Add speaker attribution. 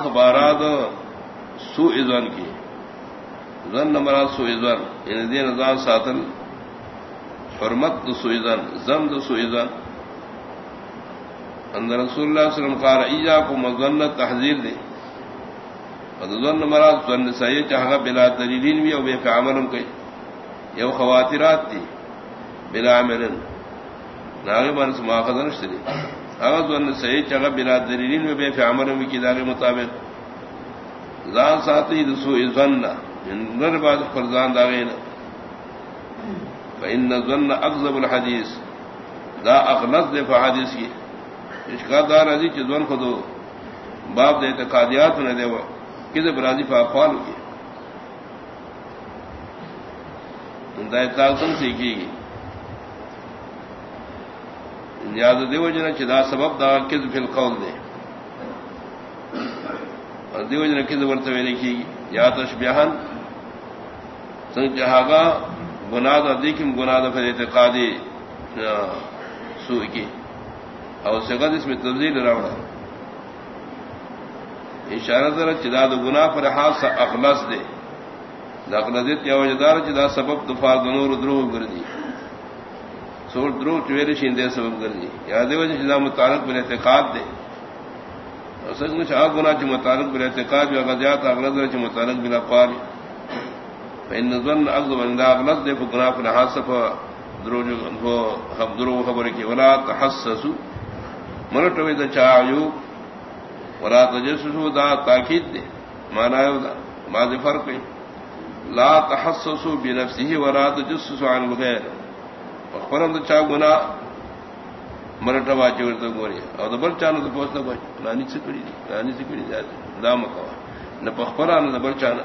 Speaker 1: اخبارات سو ازن کی۔ زن نمبرات سو ازن یعنی دین ازان ساتن۔ حرمت دو سو ازن زن دو سو ازن اندر رسول اللہ صلی اللہ علیہ وسلم قال، ایاکم مظن تحذیر دے زن نمبرات زن سید چاہا بلا دلیلین بھی او بے عملم کئی۔ یو خواترات دی، بلا عملن۔ ناغبان سماخذنش سماخذ نشتری اگر صحیح چگہ بلا دلیل میں بے فامر میں کی دار مطابق. زان ساتھی دسو ظن نر بعد فرزان داغین فإن ظن اغضب الحدیث دا اغلط دے فحدیث کی اشکار دار عزی چی ظن خودو باب دے اعتقادیات نے دے کدے برازی فا اقوال کی دا اعتقاد سیکھی گی یاد دیو جن چدا سبب دا کذ فی القول دے۔ اور دیو جن کذ ورتے ویلے کی یا تشبیہن سن جہاگا گناہ دا دیکھم گناہ دا فر اعتقادی سوئی کی۔ اور سگد اس میں تبدیل راوڑا۔ اشارہ در چدا دا گناہ پر حاص اخلص دے۔ دا اخلصیت یا وجدار چدا سبب دفاع دنور درو گردی۔ سور درو چویرے شیندے سبب کر دی۔ یاد وجہ جدا متعلق بل اعتقاد دے۔ اور سچ مچ آ گنا چ متعلق بل اعتقاد یا غزیات اغلظ چ متعلق بلا قال فإن ظن اغضب من اغلظ دے فقنا فل حاسف درو جو خب درو خبر کی۔ ولا تحسسوا۔ مرتو اذا چاعو ولا تجسسوا، دا تاکید دے۔ مانا ہے ما فرق لا تحسسوا بنفسه ولا تجسسوا عن الغير۔ خبرم تو چا گنا مرٹا باچی ورتا گوری۔ او دبر چانو تو پوستا باچی رانی سے کڑی دی، رانی سے کڑی دی دام کوا۔ نہ پخبران نہ بر چانا